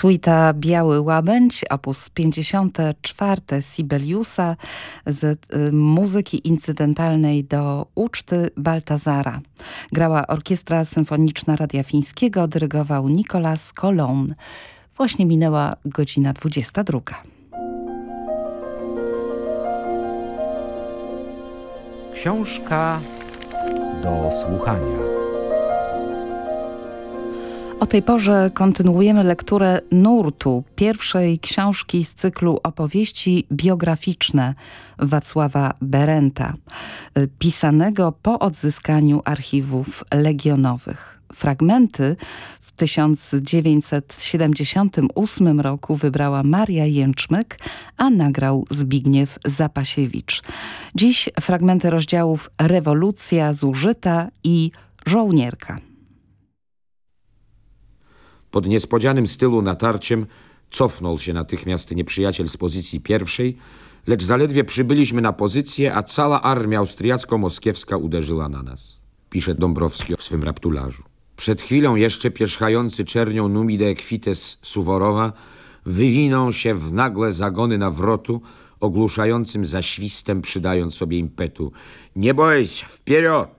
Suita Biały Łabędź, opus 54 Sibeliusa z y, muzyki incydentalnej do uczty Baltazara. Grała Orkiestra Symfoniczna Radia Fińskiego, dyrygował Nicolas Colon. Właśnie minęła godzina 22. Książka do słuchania. O tej porze kontynuujemy lekturę Nurtu, pierwszej książki z cyklu opowieści biograficzne Wacława Berenta, y, pisanego po odzyskaniu archiwów legionowych. Fragmenty w 1978 roku wybrała Maria Jęczmyk, a nagrał Zbigniew Zapasiewicz. Dziś fragmenty rozdziałów Rewolucja zużyta i Żołnierka. Pod niespodzianym stylu natarciem cofnął się natychmiast nieprzyjaciel z pozycji pierwszej, lecz zaledwie przybyliśmy na pozycję, a cała armia austriacko-moskiewska uderzyła na nas. Pisze Dąbrowski w swym raptularzu. Przed chwilą jeszcze pierzchający czernią numide equites Suworowa wywinął się w nagle zagony nawrotu, ogłuszającym zaświstem przydając sobie impetu. Nie boj się, wpierot!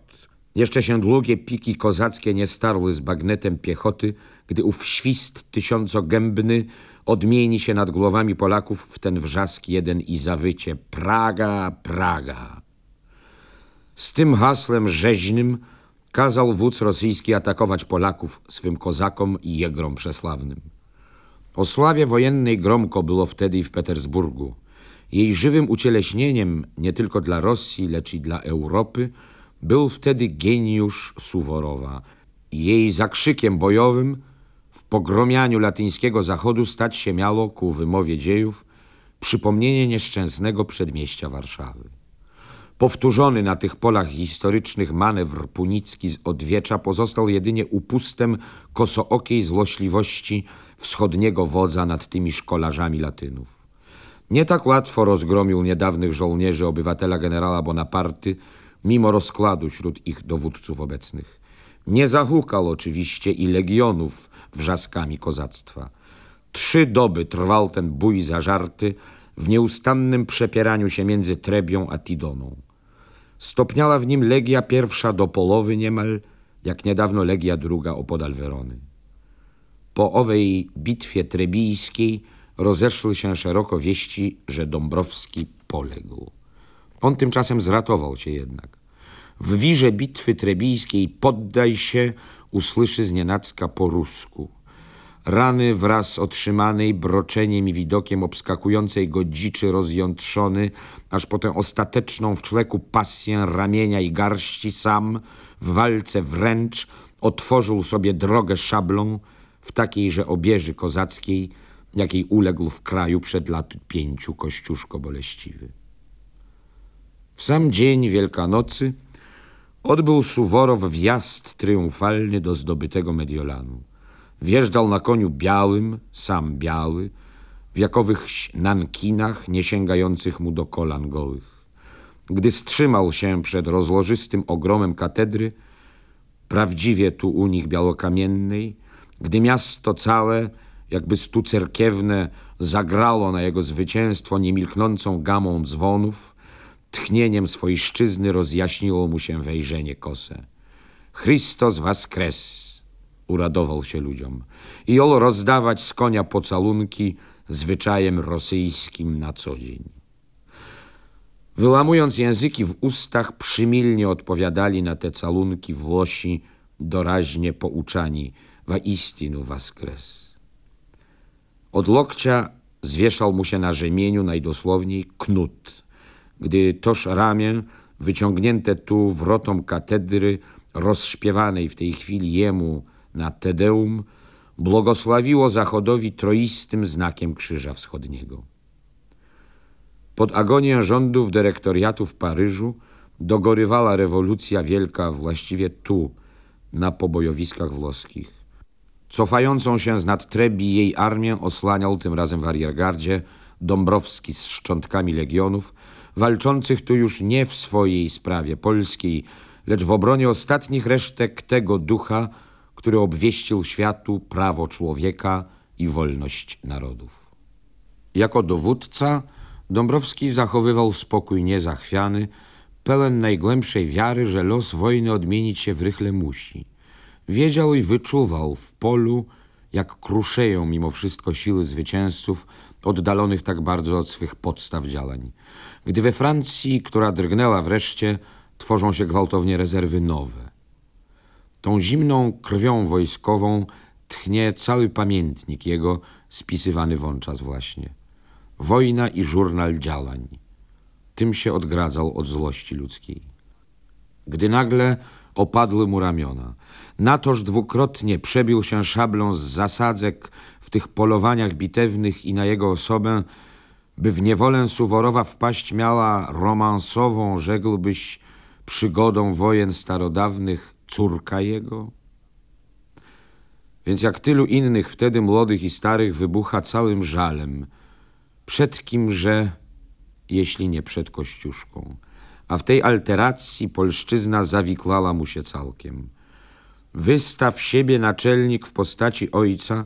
Jeszcze się długie piki kozackie nie starły z bagnetem piechoty, gdy ów świst tysiącogębny odmieni się nad głowami Polaków w ten wrzask jeden i zawycie Praga, Praga. Z tym hasłem rzeźnym kazał wódz rosyjski atakować Polaków swym kozakom i jegrom przesławnym. O sławie wojennej gromko było wtedy i w Petersburgu. Jej żywym ucieleśnieniem nie tylko dla Rosji, lecz i dla Europy był wtedy geniusz Suworowa. Jej zakrzykiem bojowym pogromianiu latyńskiego zachodu stać się miało ku wymowie dziejów przypomnienie nieszczęsnego przedmieścia Warszawy. Powtórzony na tych polach historycznych manewr punicki z odwiecza pozostał jedynie upustem kosookiej złośliwości wschodniego wodza nad tymi szkolarzami latynów. Nie tak łatwo rozgromił niedawnych żołnierzy obywatela generała Bonaparty, mimo rozkładu wśród ich dowódców obecnych. Nie zahukał oczywiście i legionów wrzaskami kozactwa. Trzy doby trwał ten bój zażarty w nieustannym przepieraniu się między Trebią a Tidoną. Stopniała w nim Legia pierwsza do połowy niemal, jak niedawno Legia druga opodal Werony. Po owej bitwie trebijskiej rozeszły się szeroko wieści, że Dąbrowski poległ. On tymczasem zratował się jednak. W wirze bitwy trebijskiej poddaj się, usłyszy znienacka po rusku. Rany wraz otrzymanej broczeniem i widokiem obskakującej go dziczy rozjątrzony, aż potem ostateczną w człeku pasję ramienia i garści sam, w walce wręcz, otworzył sobie drogę szablą w takiejże obieży kozackiej, jakiej uległ w kraju przed lat pięciu Kościuszko Boleściwy. W sam dzień Wielkanocy Odbył Suworow wjazd triumfalny do zdobytego Mediolanu. Wjeżdżał na koniu białym, sam biały, w jakowych nankinach nie sięgających mu do kolan gołych. Gdy strzymał się przed rozłożystym ogromem katedry, prawdziwie tu u nich białokamiennej, gdy miasto całe, jakby stu cerkiewne, zagrało na jego zwycięstwo niemilknącą gamą dzwonów, Tchnieniem swojej szczyzny rozjaśniło mu się wejrzenie kose. Chrystus waskres, uradował się ludziom. I ol rozdawać z konia pocalunki zwyczajem rosyjskim na co dzień. Wyłamując języki w ustach, przymilnie odpowiadali na te calunki Włosi, doraźnie pouczani wa istinu waskres. Od lokcia zwieszał mu się na rzemieniu najdosłowniej knut, gdy toż ramię, wyciągnięte tu wrotom katedry, rozśpiewanej w tej chwili jemu na Tedeum, błogosławiło Zachodowi troistym znakiem Krzyża Wschodniego. Pod agonię rządów dyrektoriatu w Paryżu dogorywała rewolucja wielka właściwie tu, na pobojowiskach włoskich. Cofającą się z nadtrebi jej armię osłaniał tym razem w ariergardzie Dąbrowski z szczątkami legionów, walczących tu już nie w swojej sprawie polskiej, lecz w obronie ostatnich resztek tego ducha, który obwieścił światu prawo człowieka i wolność narodów. Jako dowódca Dąbrowski zachowywał spokój niezachwiany, pełen najgłębszej wiary, że los wojny odmienić się w rychle musi. Wiedział i wyczuwał w polu, jak kruszeją mimo wszystko siły zwycięzców, oddalonych tak bardzo od swych podstaw działań. Gdy we Francji, która drgnęła wreszcie, tworzą się gwałtownie rezerwy nowe. Tą zimną krwią wojskową tchnie cały pamiętnik jego, spisywany wączas właśnie. Wojna i żurnal działań. Tym się odgradzał od złości ludzkiej. Gdy nagle opadły mu ramiona. Na toż dwukrotnie przebił się szablą z zasadzek w tych polowaniach bitewnych i na jego osobę, by w niewolę Suworowa wpaść miała romansową, rzekłbyś, przygodą wojen starodawnych córka jego? Więc jak tylu innych wtedy młodych i starych wybucha całym żalem, przed kimże, jeśli nie przed Kościuszką. A w tej alteracji polszczyzna zawiklała mu się całkiem. Wystaw siebie naczelnik w postaci ojca,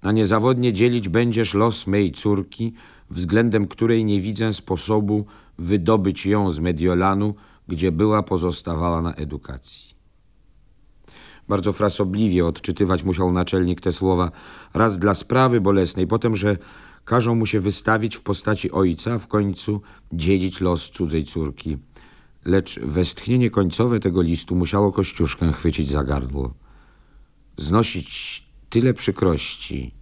a niezawodnie dzielić będziesz los mej córki, względem której nie widzę sposobu wydobyć ją z Mediolanu, gdzie była pozostawała na edukacji. Bardzo frasobliwie odczytywać musiał naczelnik te słowa, raz dla sprawy bolesnej, potem, że każą mu się wystawić w postaci ojca, a w końcu dziedzić los cudzej córki. Lecz westchnienie końcowe tego listu musiało Kościuszkę chwycić za gardło. Znosić tyle przykrości.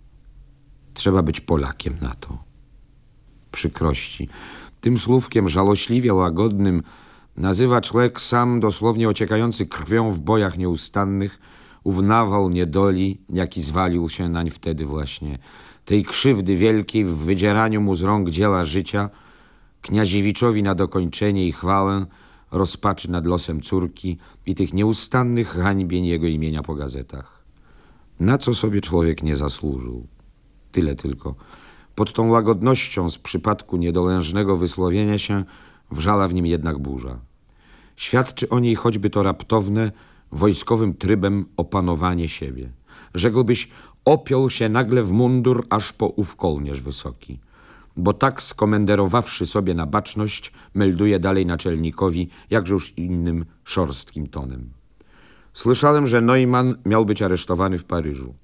Trzeba być Polakiem na to. Przykrości. Tym słówkiem żałośliwie łagodnym nazywa człowiek sam dosłownie ociekający krwią w bojach nieustannych ów nawał niedoli, jaki zwalił się nań wtedy właśnie. Tej krzywdy wielkiej w wydzieraniu mu z rąk dzieła życia, kniaziewiczowi na dokończenie i chwałę, rozpaczy nad losem córki i tych nieustannych hańbień jego imienia po gazetach. Na co sobie człowiek nie zasłużył. Tyle tylko. Pod tą łagodnością z przypadku niedolężnego wysłowienia się wrzala w nim jednak burza. Świadczy o niej choćby to raptowne, wojskowym trybem opanowanie siebie. Rzekłbyś, opiął się nagle w mundur aż po ów kołnierz wysoki. Bo tak skomenderowawszy sobie na baczność, melduje dalej naczelnikowi, jakże już innym szorstkim tonem. Słyszałem, że Neumann miał być aresztowany w Paryżu.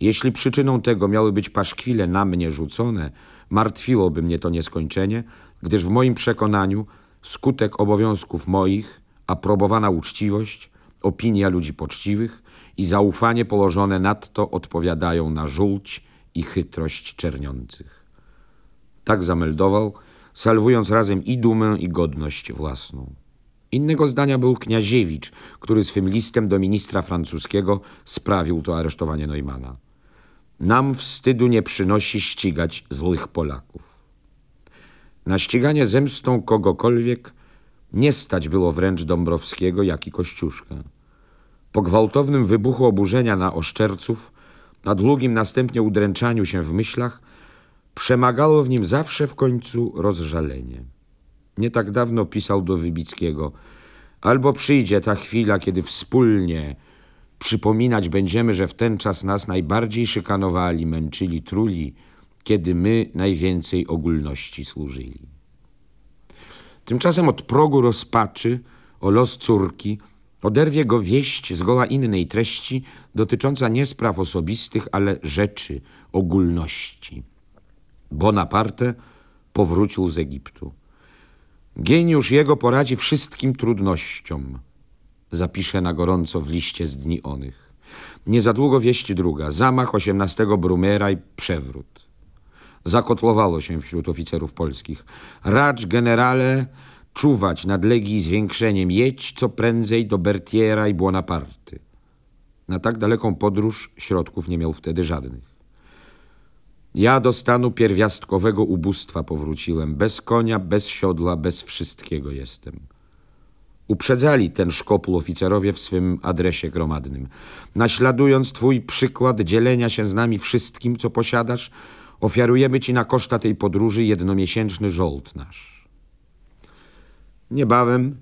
Jeśli przyczyną tego miały być paszkwile na mnie rzucone, martwiłoby mnie to nieskończenie, gdyż w moim przekonaniu skutek obowiązków moich, aprobowana uczciwość, opinia ludzi poczciwych i zaufanie położone nadto odpowiadają na żółć i chytrość czerniących. Tak zameldował, salwując razem i dumę, i godność własną. Innego zdania był Kniaziewicz, który swym listem do ministra francuskiego sprawił to aresztowanie Neumana. Nam wstydu nie przynosi ścigać złych Polaków. Na ściganie zemstą kogokolwiek nie stać było wręcz Dąbrowskiego, jak i Kościuszkę. Po gwałtownym wybuchu oburzenia na oszczerców, na długim następnie udręczaniu się w myślach, przemagało w nim zawsze w końcu rozżalenie. Nie tak dawno pisał do Wybickiego Albo przyjdzie ta chwila, kiedy wspólnie przypominać będziemy, że w ten czas nas najbardziej szykanowali, męczyli, truli, kiedy my najwięcej ogólności służyli. Tymczasem od progu rozpaczy o los córki oderwie go wieść zgoła innej treści dotycząca nie spraw osobistych, ale rzeczy, ogólności. Bonaparte powrócił z Egiptu. Geniusz jego poradzi wszystkim trudnościom. Zapisze na gorąco w liście z dni onych. Nie za długo wieść druga. Zamach 18 Brumera i przewrót zakotłowało się wśród oficerów polskich. Racz generale czuwać nad Legii zwiększeniem. Jedź co prędzej do Bertiera i Buonaparty. Na tak daleką podróż środków nie miał wtedy żadnych. Ja do stanu pierwiastkowego ubóstwa powróciłem. Bez konia, bez siodła, bez wszystkiego jestem. Uprzedzali ten szkopul oficerowie w swym adresie gromadnym. Naśladując twój przykład dzielenia się z nami wszystkim, co posiadasz, Ofiarujemy ci na koszta tej podróży jednomiesięczny żołd nasz. Niebawem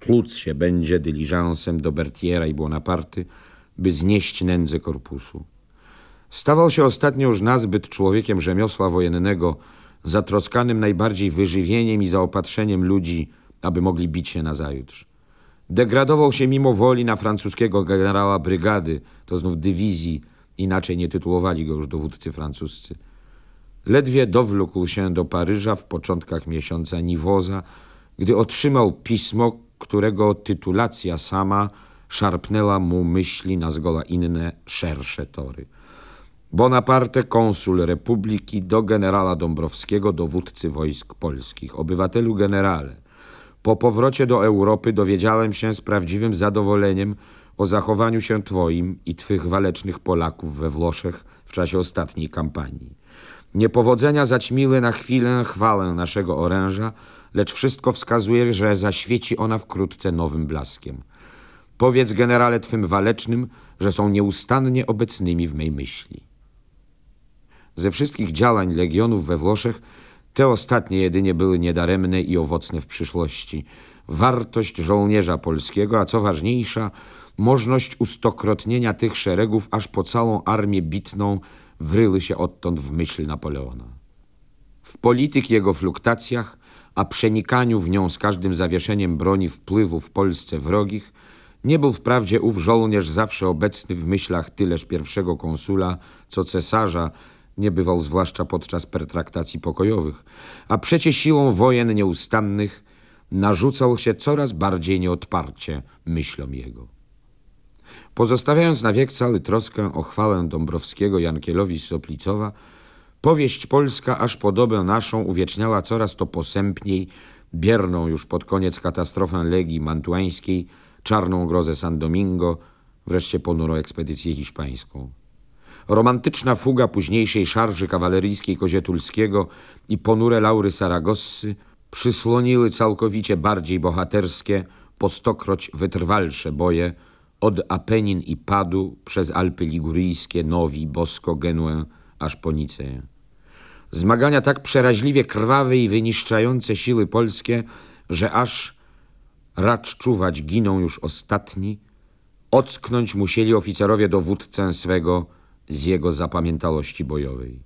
tłuc się będzie dyliżansem do Bertiera i Buonaparty, by znieść nędzę korpusu. Stawał się ostatnio już nazbyt człowiekiem rzemiosła wojennego, zatroskanym najbardziej wyżywieniem i zaopatrzeniem ludzi, aby mogli bić się nazajutrz. Degradował się mimo woli na francuskiego generała brygady, to znów dywizji, inaczej nie tytułowali go już dowódcy francuscy. Ledwie dowlókł się do Paryża w początkach miesiąca Niwoza, gdy otrzymał pismo, którego tytulacja sama szarpnęła mu myśli na zgoła inne, szersze tory. Bonaparte, konsul republiki, do generała Dąbrowskiego, dowódcy wojsk polskich. Obywatelu generale, po powrocie do Europy dowiedziałem się z prawdziwym zadowoleniem o zachowaniu się Twoim i Twych walecznych Polaków we Włoszech w czasie ostatniej kampanii. Niepowodzenia zaćmiły na chwilę chwalę naszego oręża, lecz wszystko wskazuje, że zaświeci ona wkrótce nowym blaskiem. Powiedz generale Twym walecznym, że są nieustannie obecnymi w mej myśli. Ze wszystkich działań legionów we Włoszech te ostatnie jedynie były niedaremne i owocne w przyszłości. Wartość żołnierza polskiego, a co ważniejsza, możność ustokrotnienia tych szeregów aż po całą armię bitną wryły się odtąd w myśl Napoleona. W polityk jego fluktacjach, a przenikaniu w nią z każdym zawieszeniem broni wpływu w Polsce wrogich, nie był wprawdzie ów żołnierz zawsze obecny w myślach tyleż pierwszego konsula, co cesarza, nie bywał zwłaszcza podczas pertraktacji pokojowych, a przecie siłą wojen nieustannych narzucał się coraz bardziej nieodparcie myślom jego. Pozostawiając na wiek cały troskę o chwałę Dąbrowskiego Jankielowi Soplicowa, powieść polska aż podobę naszą uwieczniała coraz to posępniej, bierną już pod koniec katastrofę Legii Mantuańskiej, czarną grozę San Domingo, wreszcie ponurą ekspedycję hiszpańską. Romantyczna fuga późniejszej szarży kawaleryjskiej Kozietulskiego i ponure laury Saragossy przysłoniły całkowicie bardziej bohaterskie, po stokroć wytrwalsze boje od Apenin i Padu przez Alpy Liguryjskie, Nowi, Bosko, Genuę, aż po Niceję. Zmagania tak przeraźliwie krwawe i wyniszczające siły polskie, że aż racz czuwać giną już ostatni, ocknąć musieli oficerowie dowódcę swego z jego zapamiętałości bojowej.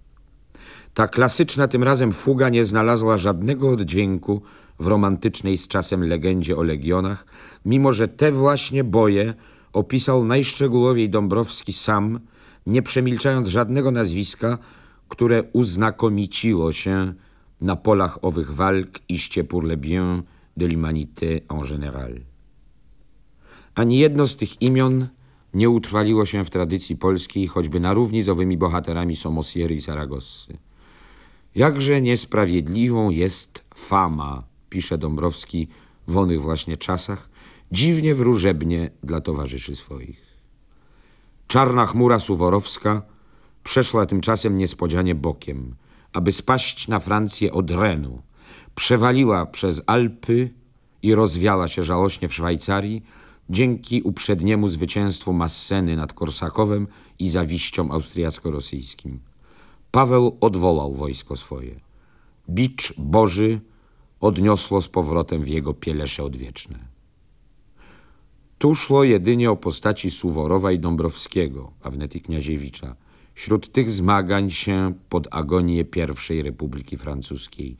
Ta klasyczna tym razem fuga nie znalazła żadnego oddźwięku w romantycznej z czasem legendzie o legionach, mimo że te właśnie boje opisał najszczegółowiej Dąbrowski sam, nie przemilczając żadnego nazwiska, które uznakomiciło się na polach owych walk iście pour le bien de l'humanité en général. Ani jedno z tych imion nie utrwaliło się w tradycji polskiej, choćby na równi z owymi bohaterami Somosiery i Saragossy. Jakże niesprawiedliwą jest fama, pisze Dąbrowski w onych właśnie czasach, dziwnie wróżebnie dla towarzyszy swoich. Czarna chmura suworowska przeszła tymczasem niespodzianie bokiem, aby spaść na Francję od Renu. Przewaliła przez Alpy i rozwiała się żałośnie w Szwajcarii, dzięki uprzedniemu zwycięstwu Masseny nad Korsakowem i zawiściom austriacko-rosyjskim. Paweł odwołał wojsko swoje. Bicz Boży odniosło z powrotem w jego pielesze odwieczne. Tu szło jedynie o postaci Suworowa i Dąbrowskiego, a wnet i Kniaziewicza, wśród tych zmagań się pod agonię I Republiki Francuskiej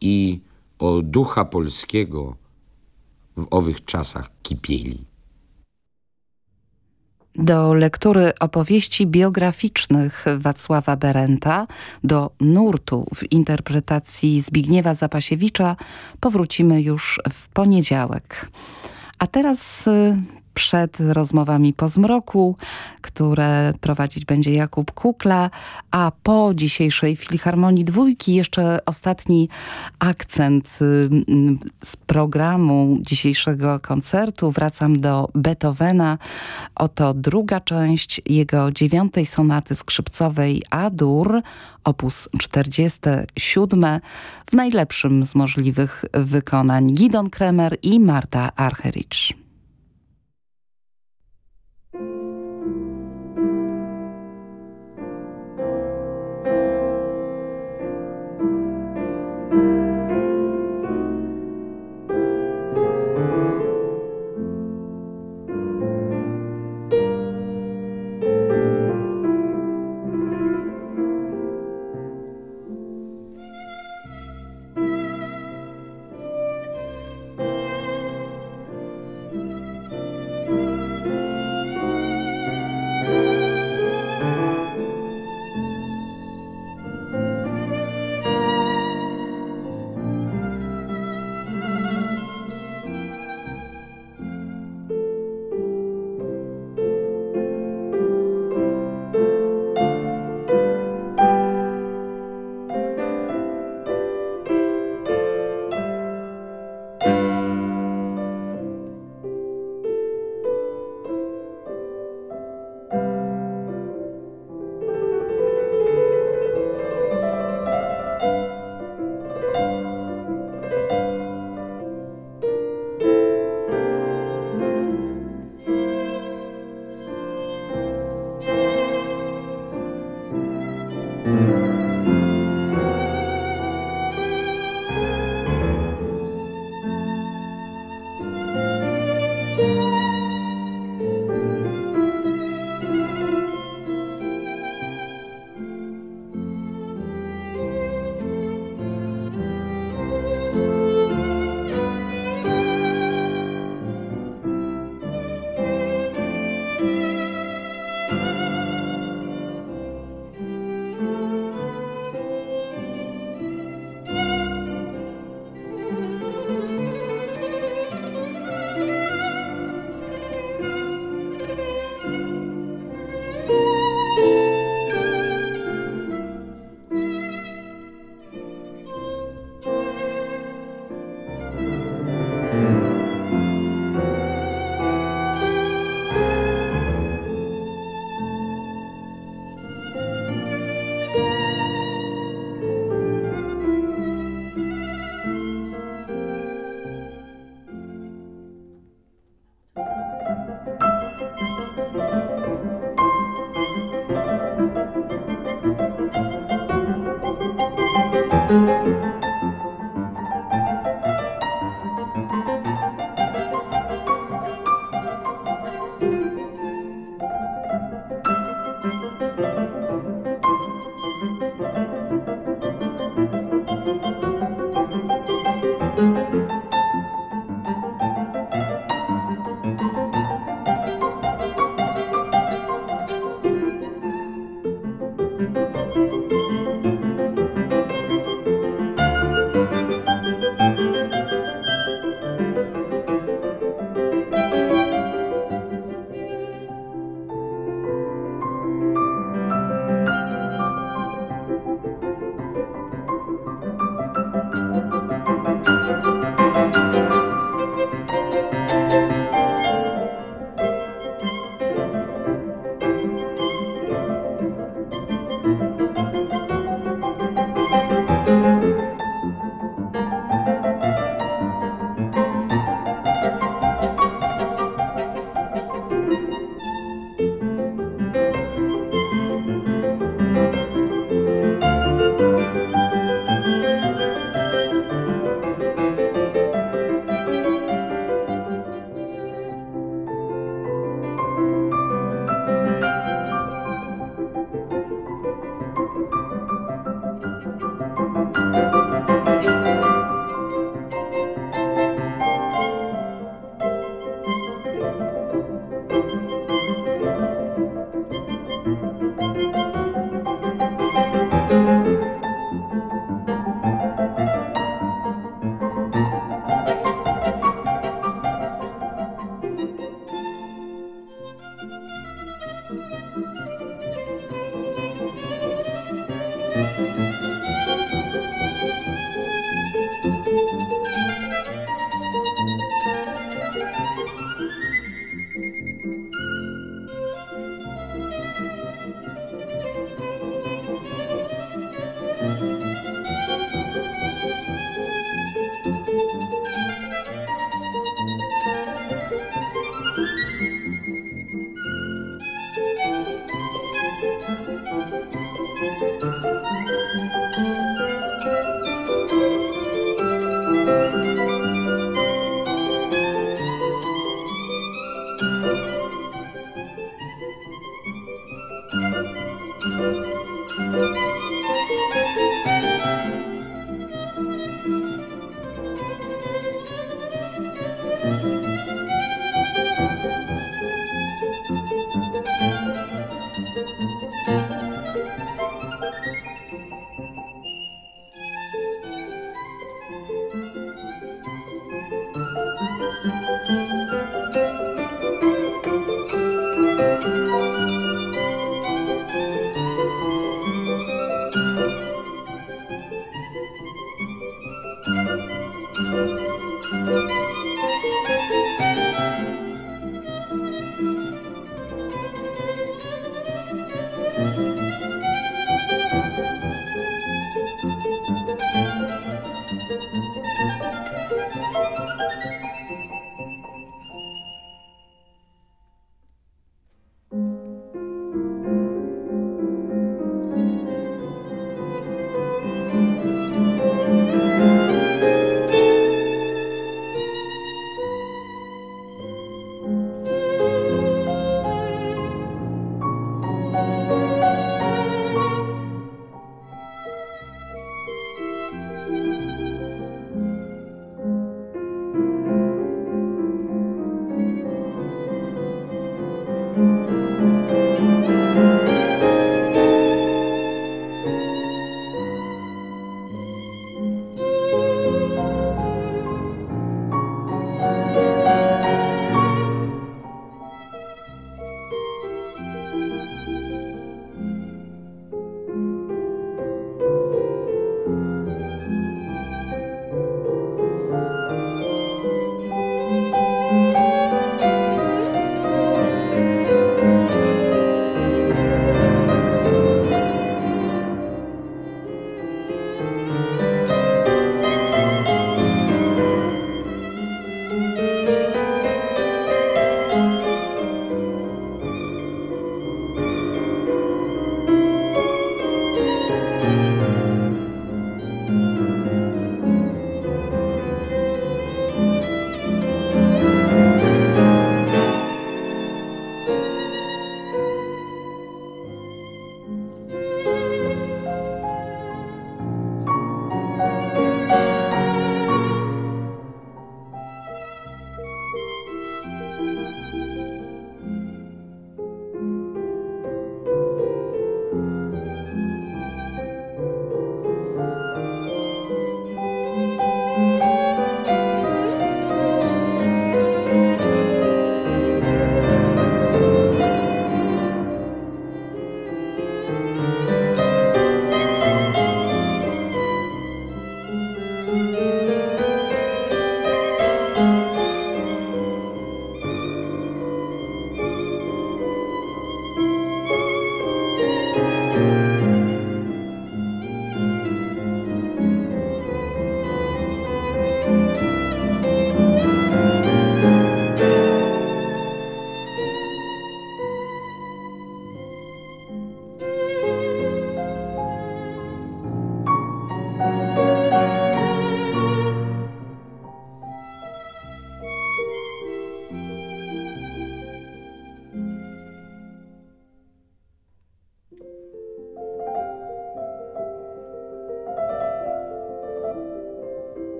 i o ducha polskiego, w owych czasach kipieli. Do lektury opowieści biograficznych Wacława Berenta, do nurtu w interpretacji Zbigniewa Zapasiewicza powrócimy już w poniedziałek. A teraz y, przed rozmowami po zmroku, które prowadzić będzie Jakub Kukla, a po dzisiejszej Filharmonii Dwójki jeszcze ostatni akcent y, z programu dzisiejszego koncertu. Wracam do Beethovena. Oto druga część jego dziewiątej sonaty skrzypcowej A-dur, opus 47 w najlepszym z możliwych wykonań Gidon Kremer i Marta Archerich.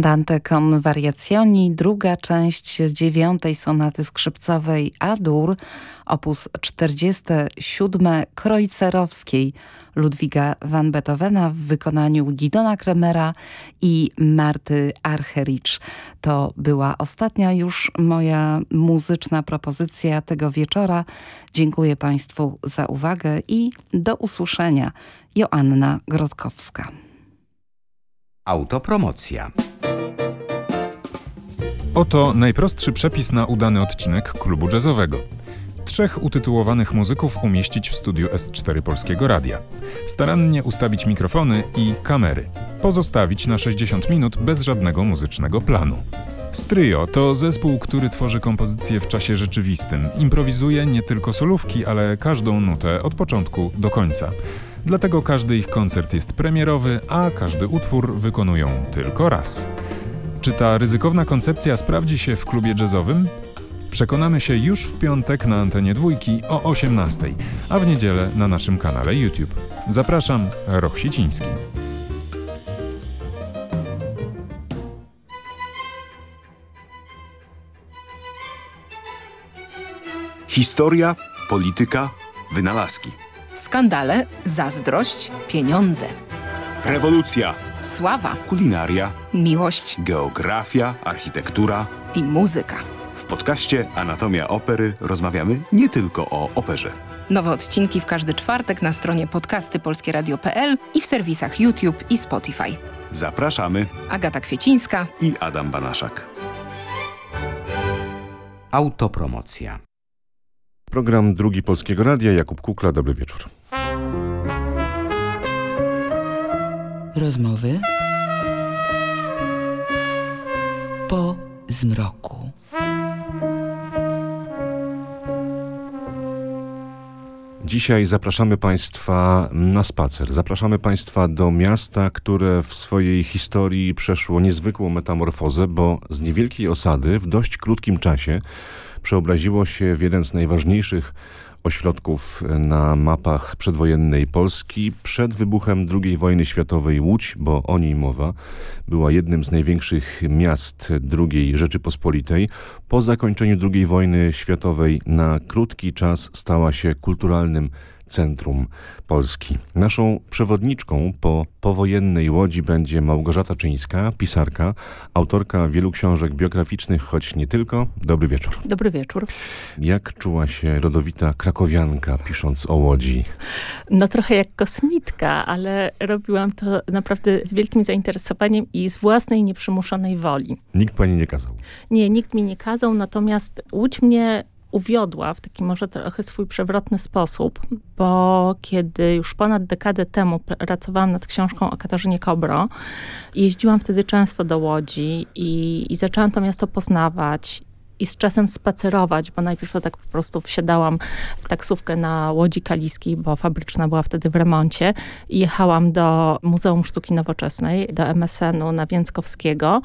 Andante con variazioni, druga część dziewiątej sonaty skrzypcowej A-dur, opus 47 Kreutzerowskiej Ludwiga van Beethovena w wykonaniu Gidona Kremera i Marty Archericz. To była ostatnia już moja muzyczna propozycja tego wieczora. Dziękuję Państwu za uwagę i do usłyszenia. Joanna Grodkowska. Autopromocja. Oto najprostszy przepis na udany odcinek klubu jazzowego. Trzech utytułowanych muzyków umieścić w studiu S4 Polskiego Radia. Starannie ustawić mikrofony i kamery. Pozostawić na 60 minut bez żadnego muzycznego planu. Stryjo to zespół, który tworzy kompozycje w czasie rzeczywistym. Improwizuje nie tylko solówki, ale każdą nutę od początku do końca. Dlatego każdy ich koncert jest premierowy, a każdy utwór wykonują tylko raz. Czy ta ryzykowna koncepcja sprawdzi się w klubie jazzowym? Przekonamy się już w piątek na antenie dwójki o 18, a w niedzielę na naszym kanale YouTube. Zapraszam, Roch Siciński. Historia, polityka, wynalazki. Skandale, zazdrość, pieniądze. Rewolucja, Sława, kulinaria, miłość geografia, architektura. i muzyka. W podcaście Anatomia Opery rozmawiamy nie tylko o operze. Nowe odcinki w każdy czwartek na stronie podcastypolskieradio.pl i w serwisach YouTube i Spotify. Zapraszamy Agata Kwiecińska. i Adam Banaszak. Autopromocja. Program Drugi Polskiego Radia, Jakub Kukla, dobry wieczór. Rozmowy po zmroku. Dzisiaj zapraszamy Państwa na spacer. Zapraszamy Państwa do miasta, które w swojej historii przeszło niezwykłą metamorfozę, bo z niewielkiej osady w dość krótkim czasie przeobraziło się w jeden z najważniejszych ośrodków na mapach przedwojennej Polski. Przed wybuchem II wojny światowej Łódź, bo o niej mowa, była jednym z największych miast II Rzeczypospolitej. Po zakończeniu II wojny światowej na krótki czas stała się kulturalnym centrum Polski. Naszą przewodniczką po powojennej Łodzi będzie Małgorzata Czyńska, pisarka, autorka wielu książek biograficznych, choć nie tylko. Dobry wieczór. Dobry wieczór. Jak czuła się rodowita krakowianka, pisząc o Łodzi? No trochę jak kosmitka, ale robiłam to naprawdę z wielkim zainteresowaniem i z własnej nieprzymuszonej woli. Nikt pani nie kazał. Nie, nikt mi nie kazał, natomiast Łódź mnie uwiodła w taki może trochę swój przewrotny sposób, bo kiedy już ponad dekadę temu pracowałam nad książką o Katarzynie Kobro, jeździłam wtedy często do Łodzi i, i zaczęłam to miasto poznawać i z czasem spacerować, bo najpierw to tak po prostu wsiadałam w taksówkę na Łodzi Kaliskiej, bo fabryczna była wtedy w remoncie i jechałam do Muzeum Sztuki Nowoczesnej, do MSN-u na Więckowskiego.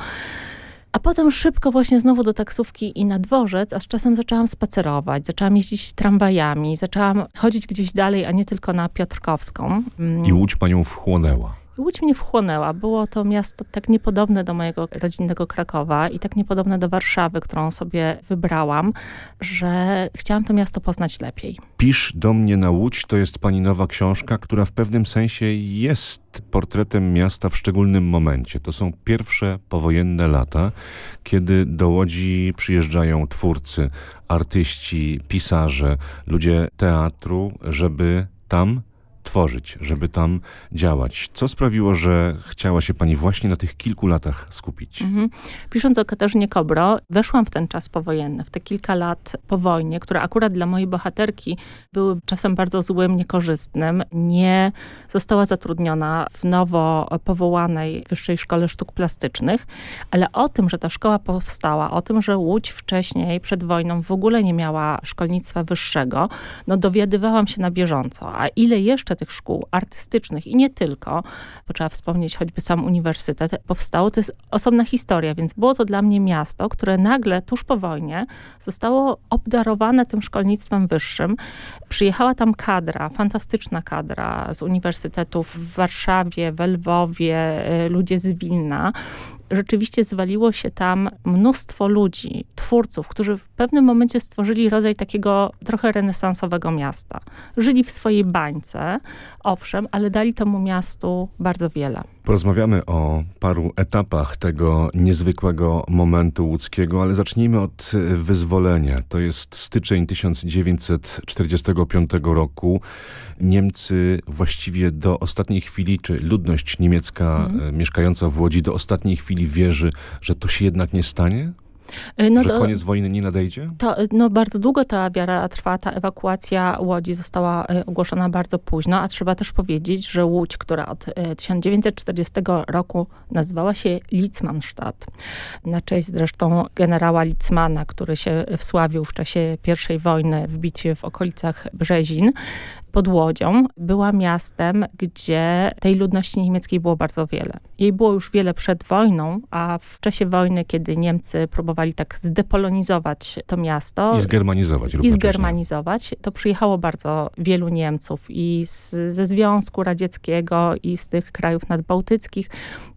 A potem szybko właśnie znowu do taksówki i na dworzec, a z czasem zaczęłam spacerować, zaczęłam jeździć tramwajami, zaczęłam chodzić gdzieś dalej, a nie tylko na Piotrkowską. I Łódź panią wchłonęła. Łódź mnie wchłonęła. Było to miasto tak niepodobne do mojego rodzinnego Krakowa i tak niepodobne do Warszawy, którą sobie wybrałam, że chciałam to miasto poznać lepiej. Pisz do mnie na Łódź to jest pani nowa książka, która w pewnym sensie jest portretem miasta w szczególnym momencie. To są pierwsze powojenne lata, kiedy do Łodzi przyjeżdżają twórcy, artyści, pisarze, ludzie teatru, żeby tam tworzyć, żeby tam działać. Co sprawiło, że chciała się pani właśnie na tych kilku latach skupić? Mhm. Pisząc o Katarzynie Kobro, weszłam w ten czas powojenny, w te kilka lat po wojnie, które akurat dla mojej bohaterki były czasem bardzo złym, niekorzystnym. Nie została zatrudniona w nowo powołanej Wyższej Szkole Sztuk Plastycznych, ale o tym, że ta szkoła powstała, o tym, że Łódź wcześniej, przed wojną w ogóle nie miała szkolnictwa wyższego, no dowiadywałam się na bieżąco. A ile jeszcze tych szkół artystycznych. I nie tylko, bo trzeba wspomnieć choćby sam uniwersytet, powstało, to jest osobna historia, więc było to dla mnie miasto, które nagle tuż po wojnie zostało obdarowane tym szkolnictwem wyższym. Przyjechała tam kadra, fantastyczna kadra z uniwersytetów w Warszawie, w Lwowie, ludzie z Wilna rzeczywiście zwaliło się tam mnóstwo ludzi, twórców, którzy w pewnym momencie stworzyli rodzaj takiego trochę renesansowego miasta. Żyli w swojej bańce, owszem, ale dali temu miastu bardzo wiele. Porozmawiamy o paru etapach tego niezwykłego momentu łódzkiego, ale zacznijmy od wyzwolenia. To jest styczeń 1945 roku. Niemcy właściwie do ostatniej chwili, czy ludność niemiecka mhm. mieszkająca w Łodzi do ostatniej chwili wierzy, że to się jednak nie stanie? Y, no że to, koniec wojny nie nadejdzie? To, no bardzo długo ta wiara trwa, ta ewakuacja Łodzi została y, ogłoszona bardzo późno, a trzeba też powiedzieć, że Łódź, która od 1940 y, roku nazywała się Litzmannstadt, na cześć zresztą generała Litzmana, który się wsławił w czasie I wojny w bitwie w okolicach Brzezin, pod Łodzią była miastem, gdzie tej ludności niemieckiej było bardzo wiele. Jej było już wiele przed wojną, a w czasie wojny, kiedy Niemcy próbowali tak zdepolonizować to miasto. I zgermanizować. I zgermanizować, to przyjechało bardzo wielu Niemców i z, ze Związku Radzieckiego i z tych krajów nadbałtyckich.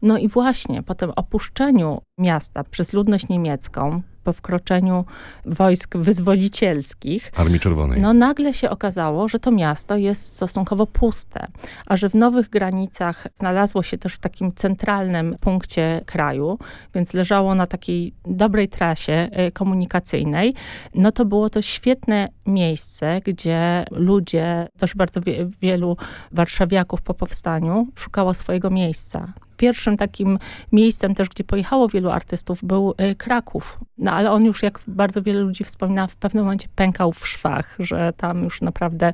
No i właśnie po tym opuszczeniu miasta przez ludność niemiecką, po wkroczeniu wojsk wyzwolicielskich. Armii Czerwonej. No nagle się okazało, że to miasto jest stosunkowo puste, a że w nowych granicach znalazło się też w takim centralnym punkcie kraju, więc leżało na takiej dobrej trasie y, komunikacyjnej, no to było to świetne miejsce, gdzie ludzie, też bardzo wie, wielu warszawiaków po powstaniu szukało swojego miejsca pierwszym takim miejscem też, gdzie pojechało wielu artystów, był y, Kraków. No ale on już, jak bardzo wiele ludzi wspomina, w pewnym momencie pękał w szwach, że tam już naprawdę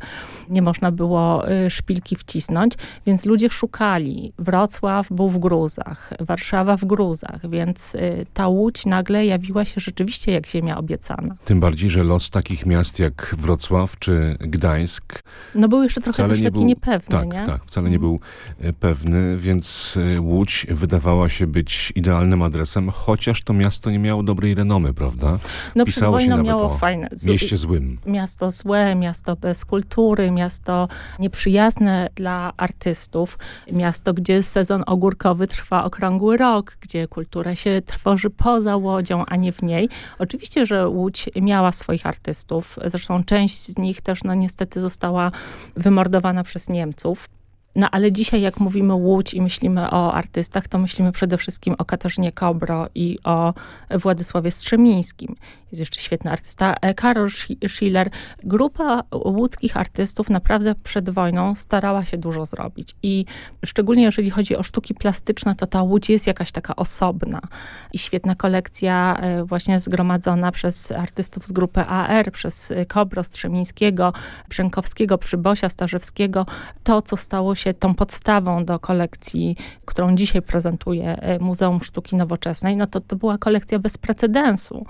nie można było y, szpilki wcisnąć, więc ludzie szukali. Wrocław był w gruzach, Warszawa w gruzach, więc y, ta Łódź nagle jawiła się rzeczywiście jak ziemia obiecana. Tym bardziej, że los takich miast jak Wrocław czy Gdańsk no był jeszcze trochę też nie taki był, niepewny, tak, nie? Tak, wcale nie mhm. był pewny, więc Łódź wydawała się być idealnym adresem, chociaż to miasto nie miało dobrej renomy, prawda? No Pisało przed wojną miało fajne. mieście złym. Miasto złe, miasto bez kultury, miasto nieprzyjazne dla artystów, miasto, gdzie sezon ogórkowy trwa okrągły rok, gdzie kultura się tworzy poza Łodzią, a nie w niej. Oczywiście, że Łódź miała swoich artystów, zresztą część z nich też no niestety została wymordowana przez Niemców. No ale dzisiaj jak mówimy Łódź i myślimy o artystach, to myślimy przede wszystkim o Katarzynie Kobro i o Władysławie Strzemińskim. Jest jeszcze świetny artysta e, Karol Schiller. Grupa łódzkich artystów naprawdę przed wojną starała się dużo zrobić. I szczególnie jeżeli chodzi o sztuki plastyczne, to ta Łódź jest jakaś taka osobna. I świetna kolekcja e, właśnie zgromadzona przez artystów z grupy AR, przez Kobro Strzemińskiego, Brzękowskiego, Przybosia Starzewskiego. To, co stało się się tą podstawą do kolekcji, którą dzisiaj prezentuje e, Muzeum Sztuki Nowoczesnej, no to to była kolekcja bez precedensu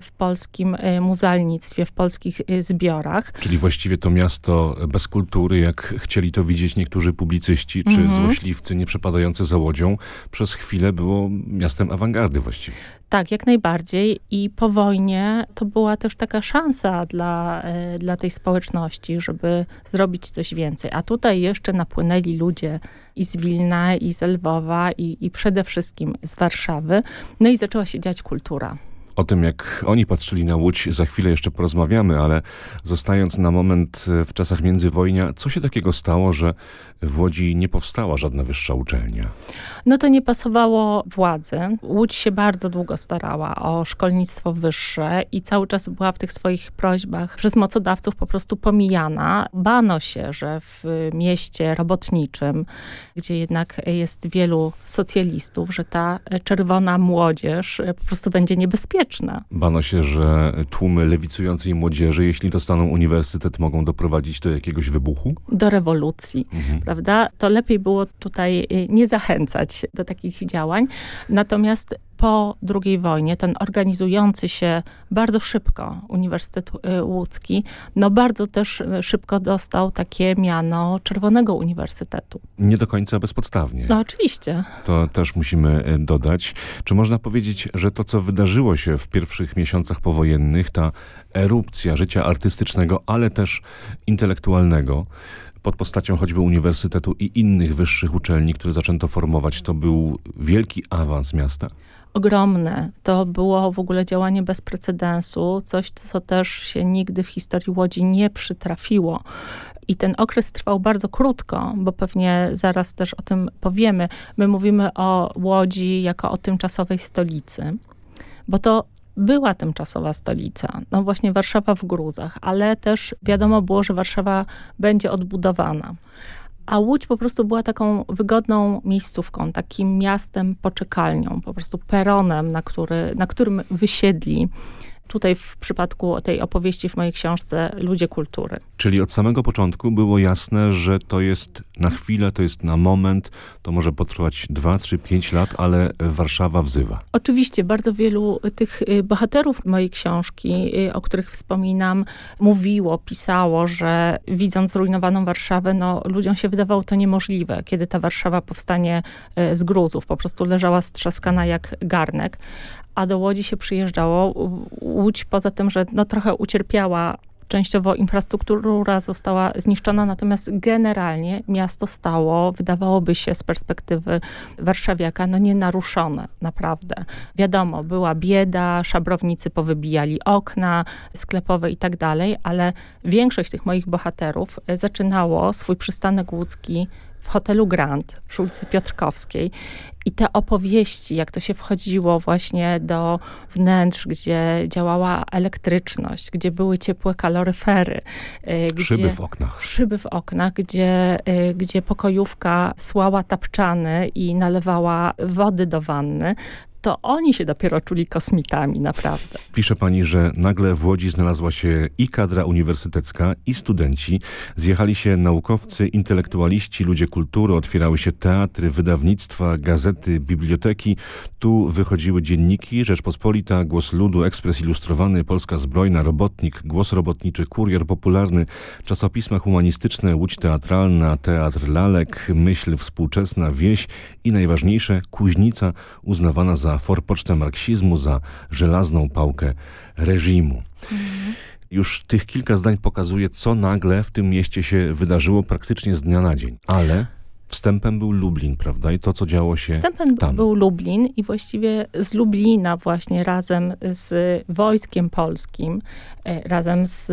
w polskim e, muzealnictwie, w polskich e, zbiorach. Czyli właściwie to miasto bez kultury, jak chcieli to widzieć niektórzy publicyści czy -hmm. złośliwcy nie przepadający za łodzią, przez chwilę było miastem awangardy właściwie. Tak, jak najbardziej. I po wojnie to była też taka szansa dla, dla tej społeczności, żeby zrobić coś więcej. A tutaj jeszcze napłynęli ludzie i z Wilna, i z Lwowa, i, i przede wszystkim z Warszawy. No i zaczęła się dziać kultura. O tym, jak oni patrzyli na Łódź, za chwilę jeszcze porozmawiamy, ale zostając na moment e, w czasach międzywojnia, co się takiego stało, że w Łodzi nie powstała żadna wyższa uczelnia? No to nie pasowało władzy. Łódź się bardzo długo starała o szkolnictwo wyższe i cały czas była w tych swoich prośbach przez mocodawców po prostu pomijana. Bano się, że w mieście robotniczym, gdzie jednak jest wielu socjalistów, że ta czerwona młodzież po prostu będzie niebezpieczna Bano się, że tłumy lewicującej młodzieży, jeśli dostaną uniwersytet, mogą doprowadzić do jakiegoś wybuchu? Do rewolucji, mhm. prawda? To lepiej było tutaj y, nie zachęcać do takich działań. Natomiast po II wojnie ten organizujący się bardzo szybko Uniwersytet y, Łódzki, no bardzo też y, szybko dostał takie miano Czerwonego Uniwersytetu. Nie do końca bezpodstawnie. No oczywiście. To też musimy y, dodać. Czy można powiedzieć, że to, co wydarzyło się w pierwszych miesiącach powojennych, ta erupcja życia artystycznego, ale też intelektualnego, pod postacią choćby uniwersytetu i innych wyższych uczelni, które zaczęto formować, to był wielki awans miasta? Ogromne. To było w ogóle działanie bez precedensu, coś, co też się nigdy w historii Łodzi nie przytrafiło. I ten okres trwał bardzo krótko, bo pewnie zaraz też o tym powiemy. My mówimy o Łodzi jako o tymczasowej stolicy, bo to była tymczasowa stolica, no właśnie Warszawa w gruzach, ale też wiadomo było, że Warszawa będzie odbudowana. A Łódź po prostu była taką wygodną miejscówką, takim miastem poczekalnią, po prostu peronem, na, który, na którym wysiedli tutaj w przypadku tej opowieści w mojej książce Ludzie Kultury. Czyli od samego początku było jasne, że to jest na chwilę, to jest na moment, to może potrwać 2, 3, 5 lat, ale Warszawa wzywa. Oczywiście, bardzo wielu tych y, bohaterów mojej książki, y, o których wspominam, mówiło, pisało, że widząc zrujnowaną Warszawę, no ludziom się wydawało to niemożliwe, kiedy ta Warszawa powstanie y, z gruzów, po prostu leżała strzaskana jak garnek a do Łodzi się przyjeżdżało. Łódź poza tym, że no, trochę ucierpiała częściowo infrastruktura została zniszczona, natomiast generalnie miasto stało, wydawałoby się z perspektywy warszawiaka, no nienaruszone, naprawdę. Wiadomo, była bieda, szabrownicy powybijali okna sklepowe i tak dalej, ale większość tych moich bohaterów zaczynało swój przystanek łódzki w hotelu Grand przy ulicy Piotrkowskiej. I te opowieści, jak to się wchodziło właśnie do wnętrz, gdzie działała elektryczność, gdzie były ciepłe kaloryfery. Y, gdzie, szyby w oknach. Szyby w oknach, gdzie, y, gdzie pokojówka słała tapczany i nalewała wody do wanny to oni się dopiero czuli kosmitami, naprawdę. Pisze pani, że nagle w Łodzi znalazła się i kadra uniwersytecka, i studenci. Zjechali się naukowcy, intelektualiści, ludzie kultury, otwierały się teatry, wydawnictwa, gazety, biblioteki. Tu wychodziły dzienniki, Rzeczpospolita, Głos Ludu, Ekspres Ilustrowany, Polska Zbrojna, Robotnik, Głos Robotniczy, Kurier Popularny, czasopisma humanistyczne, Łódź Teatralna, Teatr Lalek, Myśl Współczesna, Wieś i najważniejsze, Kuźnica, uznawana za za forpocztę marksizmu, za żelazną pałkę reżimu. Mhm. Już tych kilka zdań pokazuje, co nagle w tym mieście się wydarzyło praktycznie z dnia na dzień. Ale Wstępem był Lublin, prawda? I to, co działo się Wstępem tam. był Lublin i właściwie z Lublina właśnie razem z wojskiem polskim, e, razem z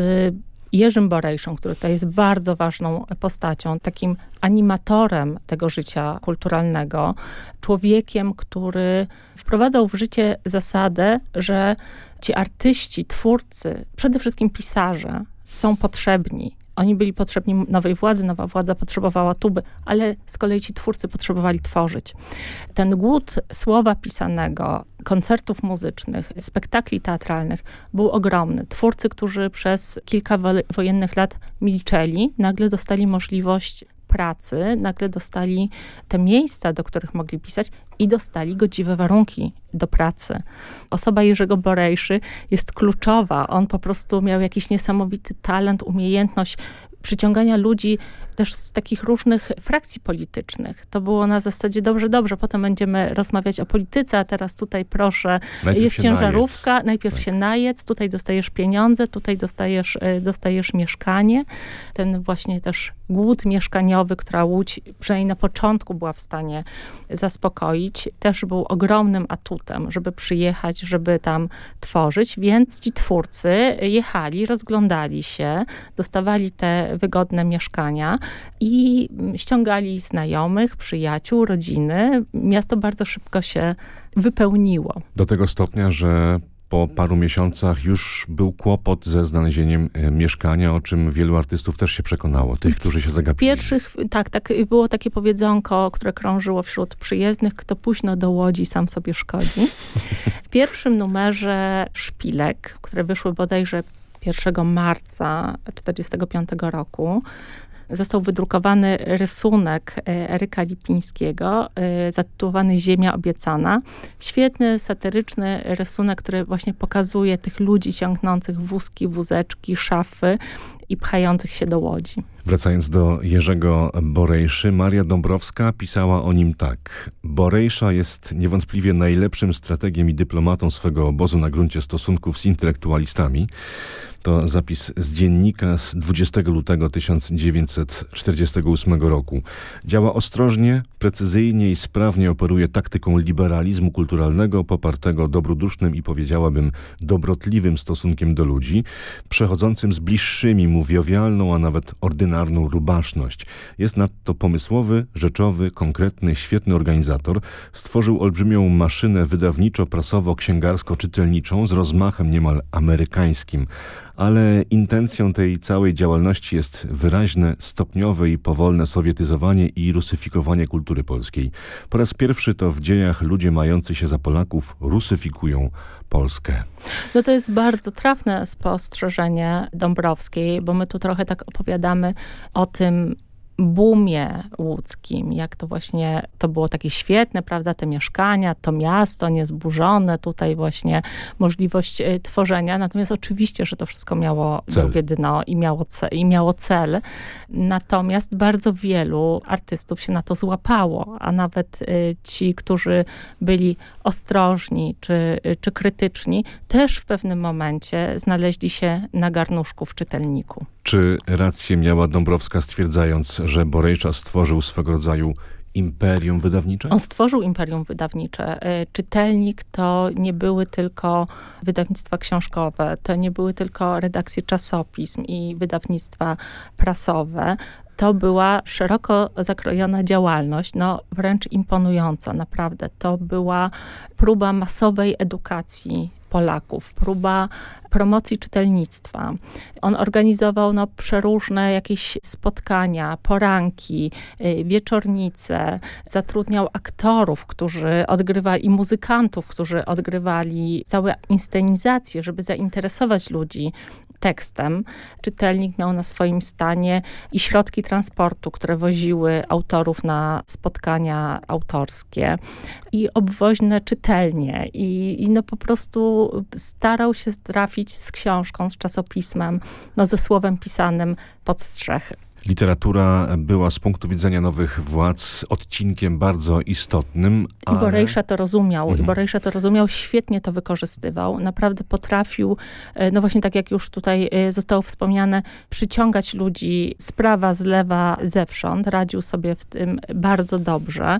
Jerzym Borejszą, który tutaj jest bardzo ważną postacią, takim animatorem tego życia kulturalnego, człowiekiem, który wprowadzał w życie zasadę, że ci artyści, twórcy, przede wszystkim pisarze są potrzebni oni byli potrzebni nowej władzy, nowa władza potrzebowała tuby, ale z kolei ci twórcy potrzebowali tworzyć. Ten głód słowa pisanego, koncertów muzycznych, spektakli teatralnych był ogromny. Twórcy, którzy przez kilka wojennych lat milczeli, nagle dostali możliwość pracy, nagle dostali te miejsca, do których mogli pisać i dostali godziwe warunki do pracy. Osoba Jerzego Borejszy jest kluczowa. On po prostu miał jakiś niesamowity talent, umiejętność przyciągania ludzi też z takich różnych frakcji politycznych. To było na zasadzie dobrze, dobrze, potem będziemy rozmawiać o polityce, a teraz tutaj proszę, najpierw jest ciężarówka, najpierw tak. się najedz, tutaj dostajesz pieniądze, tutaj dostajesz, y, dostajesz mieszkanie. Ten właśnie też głód mieszkaniowy, która Łódź przynajmniej na początku była w stanie zaspokoić, też był ogromnym atutem, żeby przyjechać, żeby tam tworzyć, więc ci twórcy jechali, rozglądali się, dostawali te wygodne mieszkania i ściągali znajomych, przyjaciół, rodziny. Miasto bardzo szybko się wypełniło. Do tego stopnia, że po paru miesiącach już był kłopot ze znalezieniem e, mieszkania, o czym wielu artystów też się przekonało, tych, którzy się zagapili. Pierwszych, tak, tak, było takie powiedzonko, które krążyło wśród przyjezdnych, kto późno do Łodzi, sam sobie szkodzi. W pierwszym numerze Szpilek, które wyszły bodajże 1 marca 1945 roku, został wydrukowany rysunek e, Eryka Lipińskiego e, zatytułowany Ziemia obiecana. Świetny, satyryczny rysunek, który właśnie pokazuje tych ludzi ciągnących wózki, wózeczki, szafy i pchających się do łodzi. Wracając do Jerzego Borejszy, Maria Dąbrowska pisała o nim tak. Borejsza jest niewątpliwie najlepszym strategiem i dyplomatą swego obozu na gruncie stosunków z intelektualistami. To zapis z dziennika z 20 lutego 1948 roku. Działa ostrożnie, precyzyjnie i sprawnie operuje taktyką liberalizmu kulturalnego popartego dobrodusznym i powiedziałabym dobrotliwym stosunkiem do ludzi, przechodzącym z bliższymi mu wiowialną, a nawet ordynarną rubaszność. Jest nadto pomysłowy, rzeczowy, konkretny, świetny organizator. Stworzył olbrzymią maszynę wydawniczo-prasowo-księgarsko-czytelniczą z rozmachem niemal amerykańskim ale intencją tej całej działalności jest wyraźne, stopniowe i powolne sowietyzowanie i rusyfikowanie kultury polskiej. Po raz pierwszy to w dziejach ludzie mający się za Polaków rusyfikują Polskę. No to jest bardzo trafne spostrzeżenie Dąbrowskiej, bo my tu trochę tak opowiadamy o tym, boomie łódzkim, jak to właśnie, to było takie świetne, prawda, te mieszkania, to miasto niezburzone, tutaj właśnie możliwość y, tworzenia, natomiast oczywiście, że to wszystko miało cel. drugie dno i miało, ce, i miało cel, natomiast bardzo wielu artystów się na to złapało, a nawet y, ci, którzy byli ostrożni czy, y, czy krytyczni, też w pewnym momencie znaleźli się na garnuszku w czytelniku. Czy rację miała Dąbrowska stwierdzając, że Borejcza stworzył swego rodzaju imperium wydawnicze? On stworzył imperium wydawnicze. E, czytelnik to nie były tylko wydawnictwa książkowe, to nie były tylko redakcje czasopism i wydawnictwa prasowe. To była szeroko zakrojona działalność, no wręcz imponująca, naprawdę. To była próba masowej edukacji Polaków, próba promocji czytelnictwa. On organizował no, przeróżne jakieś spotkania, poranki, y, wieczornice, zatrudniał aktorów, którzy odgrywali, i muzykantów, którzy odgrywali całe inscenizacje, żeby zainteresować ludzi tekstem. Czytelnik miał na swoim stanie i środki transportu, które woziły autorów na spotkania autorskie i obwoźne czytelnie i, i no po prostu starał się trafić z książką, z czasopismem, no ze słowem pisanym pod strzechy. Literatura była z punktu widzenia nowych władz odcinkiem bardzo istotnym. Ale... I Borejsza to rozumiał. Mhm. I Borejsza to rozumiał, świetnie to wykorzystywał. Naprawdę potrafił, e, no właśnie tak jak już tutaj e, zostało wspomniane, przyciągać ludzi z prawa, z lewa, zewsząd. Radził sobie w tym bardzo dobrze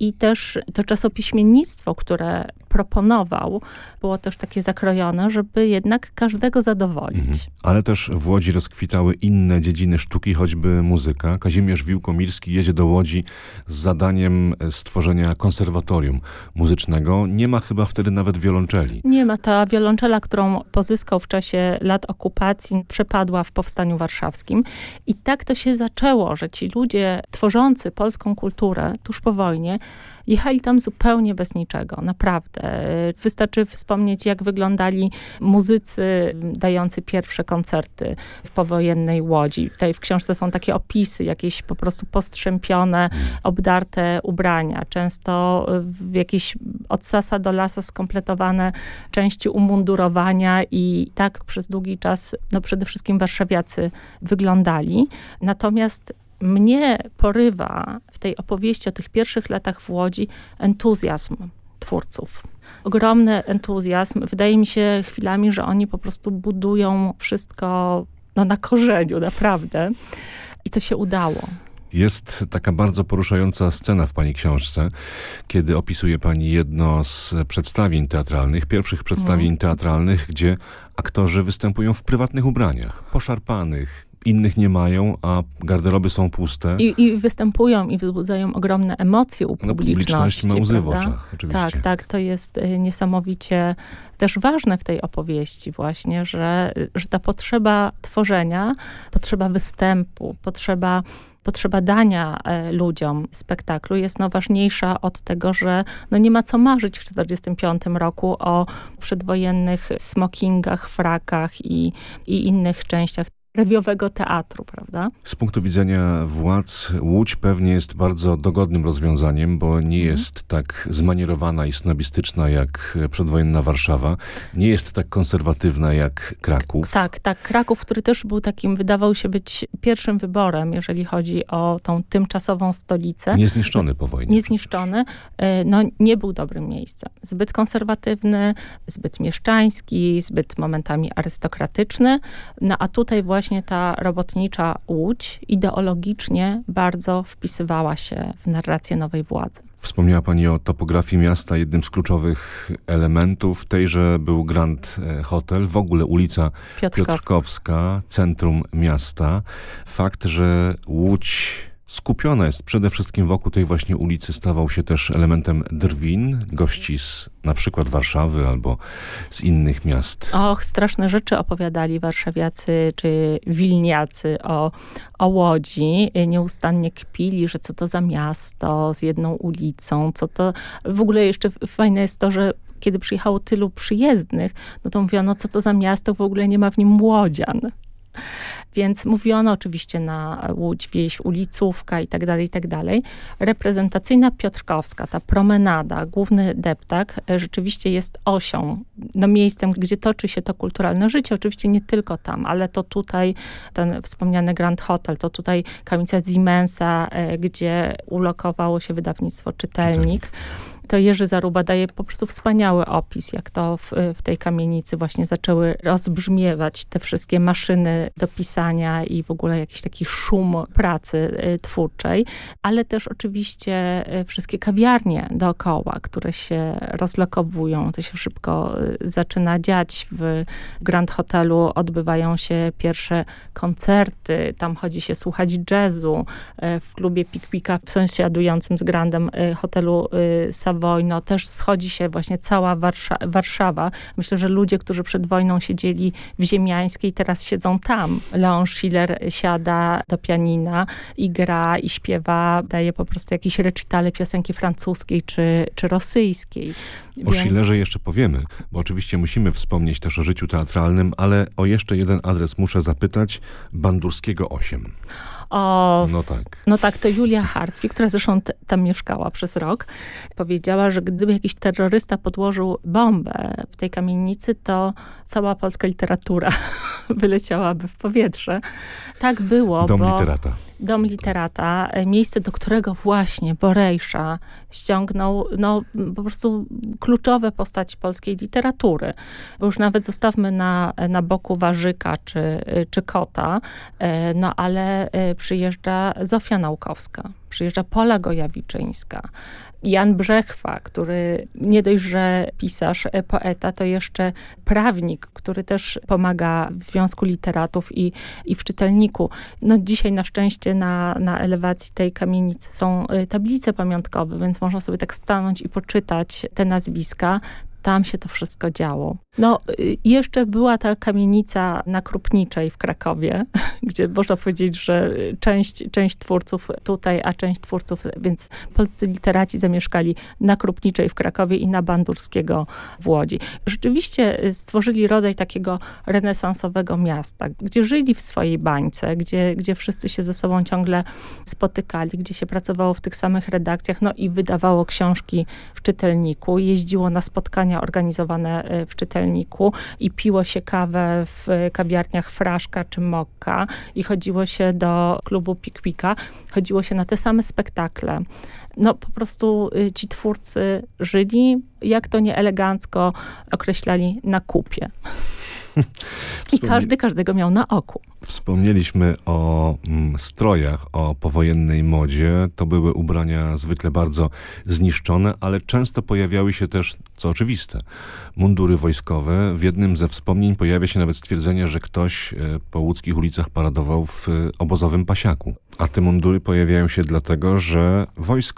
i też to czasopiśmiennictwo, które proponował, było też takie zakrojone, żeby jednak każdego zadowolić. Mhm. Ale też w Łodzi rozkwitały inne dziedziny sztuki, choćby muzyka. Kazimierz Wiłkomirski jedzie do Łodzi z zadaniem stworzenia konserwatorium muzycznego. Nie ma chyba wtedy nawet wiolonczeli. Nie ma. Ta wiolonczela, którą pozyskał w czasie lat okupacji, przepadła w Powstaniu Warszawskim. I tak to się zaczęło, że ci ludzie tworzący polską kulturę tuż po wojnie Jechali tam zupełnie bez niczego, naprawdę. Wystarczy wspomnieć, jak wyglądali muzycy dający pierwsze koncerty w powojennej Łodzi. Tutaj w książce są takie opisy, jakieś po prostu postrzępione, obdarte ubrania, często w jakieś od sasa do lasa skompletowane części umundurowania i tak przez długi czas, no przede wszystkim warszawiacy wyglądali. Natomiast mnie porywa w tej opowieści o tych pierwszych latach w Łodzi entuzjazm twórców. Ogromny entuzjazm. Wydaje mi się chwilami, że oni po prostu budują wszystko no, na korzeniu, naprawdę. I to się udało. Jest taka bardzo poruszająca scena w pani książce, kiedy opisuje pani jedno z przedstawień teatralnych, pierwszych przedstawień mm. teatralnych, gdzie aktorzy występują w prywatnych ubraniach, poszarpanych, innych nie mają, a garderoby są puste. I, i występują i wzbudzają ogromne emocje u no, publiczności. No, publiczność ma łzy w oczach, oczywiście. Tak, tak, to jest y, niesamowicie też ważne w tej opowieści właśnie, że, że ta potrzeba tworzenia, potrzeba występu, potrzeba potrzeba dania e, ludziom spektaklu jest no ważniejsza od tego, że no nie ma co marzyć w 1945 roku o przedwojennych smokingach, frakach i, i innych częściach rewiowego teatru, prawda? Z punktu widzenia władz Łódź pewnie jest bardzo dogodnym rozwiązaniem, bo nie Mhm. jest tak zmanierowana i snobistyczna jak przedwojenna Warszawa, nie jest tak konserwatywna jak Kraków. Tak, tak. Kraków, który też był takim, wydawał się być pierwszym wyborem, jeżeli chodzi o tą tymczasową stolicę. Niezniszczony po wojnie. Niezniszczony, e, no nie był dobrym miejscem. Zbyt konserwatywny, zbyt mieszczański, zbyt momentami arystokratyczny. No a tutaj właśnie ta robotnicza Łódź ideologicznie bardzo wpisywała się w narrację nowej władzy. Wspomniała Pani o topografii miasta. Jednym z kluczowych elementów tejże był Grand e, Hotel, w ogóle ulica Piotrkowska. Piotrkowska, centrum miasta. Fakt, że Łódź skupiona jest przede wszystkim wokół tej właśnie ulicy, stawał się też elementem drwin, gości z na przykład Warszawy albo z innych miast. Och, straszne rzeczy opowiadali warszawiacy czy wilniacy o, o Łodzi. Nieustannie kpili, że co to za miasto z jedną ulicą, co to... W ogóle jeszcze fajne jest to, że kiedy przyjechało tylu przyjezdnych, no to mówiono, co to za miasto, w ogóle nie ma w nim łodzian. Więc mówiono oczywiście na Łódź, wieś, ulicówka i tak dalej, i tak. Reprezentacyjna Piotrkowska, ta promenada, główny deptak, e, rzeczywiście jest osią, no miejscem, gdzie toczy się to kulturalne życie. Oczywiście nie tylko tam, ale to tutaj ten wspomniany Grand Hotel, to tutaj kamienica Siemensa, e, gdzie ulokowało się wydawnictwo Czytelnik to Jerzy Zaruba daje po prostu wspaniały opis, jak to w, w tej kamienicy właśnie zaczęły rozbrzmiewać te wszystkie maszyny do pisania i w ogóle jakiś taki szum pracy y, twórczej, ale też oczywiście y, wszystkie kawiarnie dookoła, które się rozlokowują, to się szybko y, zaczyna dziać. W Grand Hotelu, odbywają się pierwsze koncerty, tam chodzi się słuchać jazzu, w klubie Pikpika w sąsiadującym z Grandem hotelu Savoy wojną, też schodzi się właśnie cała Warsza Warszawa. Myślę, że ludzie, którzy przed wojną siedzieli w Ziemiańskiej, teraz siedzą tam. Leon Schiller siada do pianina i gra i śpiewa, daje po prostu jakieś recitale piosenki francuskiej czy, czy rosyjskiej. O Więc- Schillerze jeszcze powiemy, bo oczywiście musimy wspomnieć też o życiu teatralnym, ale o jeszcze jeden adres muszę zapytać. Bandurskiego 8. O, No tak. No tak, to Julia Hartwig, która zresztą t- tam mieszkała przez rok, powiedziała, że gdyby jakiś terrorysta podłożył bombę w tej kamienicy, to cała polska literatura wyleciałaby w powietrze. Tak było, Dom bo... literata. Dom Literata, e, miejsce, do którego właśnie Borejsza ściągnął no, po prostu kluczowe postaci polskiej literatury. Już nawet zostawmy na, na boku Warzyka czy, czy Kota, e, no ale e, przyjeżdża Zofia Naukowska, przyjeżdża Pola Gojawiczyńska, Jan Brzechwa, który nie dość, że pisarz, e, poeta, to jeszcze prawnik, który też pomaga w Związku Literatów i, i w czytelniku. No dzisiaj na szczęście na, na elewacji tej kamienicy są y, tablice pamiątkowe, więc można sobie tak stanąć i poczytać te nazwiska. Tam się to wszystko działo. No, y, jeszcze była ta kamienica na Krupniczej w Krakowie, gdzie można powiedzieć, że część, część twórców tutaj, a część twórców, więc polscy literaci zamieszkali na Krupniczej w Krakowie i na Bandurskiego w Łodzi. Rzeczywiście y, stworzyli rodzaj takiego renesansowego miasta, gdzie żyli w swojej bańce, gdzie, gdzie wszyscy się ze sobą ciągle spotykali, gdzie się pracowało w tych samych redakcjach, no i wydawało książki w czytelniku, jeździło na spotkania organizowane y, w czytelniku i piło się kawę w kawiarniach Fraszka czy Mokka i chodziło się do klubu Pikpika, chodziło się na te same spektakle. No po prostu y, ci twórcy żyli, jak to nie elegancko określali, na kupie. I każdy każdego miał na oku. Wspomnieliśmy o mm, strojach, o powojennej modzie. To były ubrania zwykle bardzo zniszczone, ale często pojawiały się też, co oczywiste, mundury wojskowe. W jednym ze wspomnień pojawia się nawet stwierdzenie, że ktoś e, po łódzkich ulicach paradował w e, obozowym pasiaku. A te mundury pojawiają się dlatego, że wojsko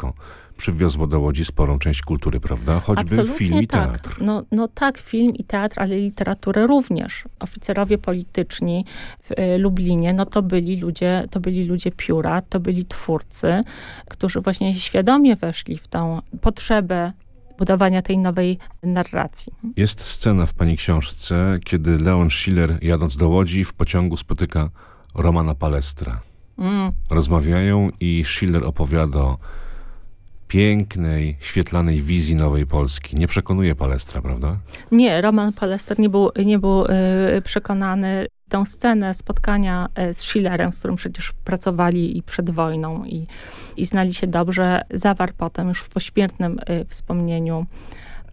przywiozło do Łodzi sporą część kultury, prawda? Choćby Absolutnie film i tak. teatr. No, no tak, film i teatr, ale literaturę również. Oficerowie polityczni w y, Lublinie, no to byli ludzie, to byli ludzie pióra, to byli twórcy, którzy właśnie świadomie weszli w tą potrzebę budowania tej nowej narracji. Jest scena w pani książce, kiedy Leon Schiller jadąc do Łodzi w pociągu spotyka Romana Palestra. Mm. Rozmawiają i Schiller opowiada o pięknej, świetlanej wizji nowej Polski. Nie przekonuje Palestra, prawda? Nie, Roman Palester nie był, nie był yy, przekonany. Tę scenę spotkania y, z Schillerem, z którym przecież pracowali i przed wojną i, i znali się dobrze, zawarł potem już w pośmiertnym y, wspomnieniu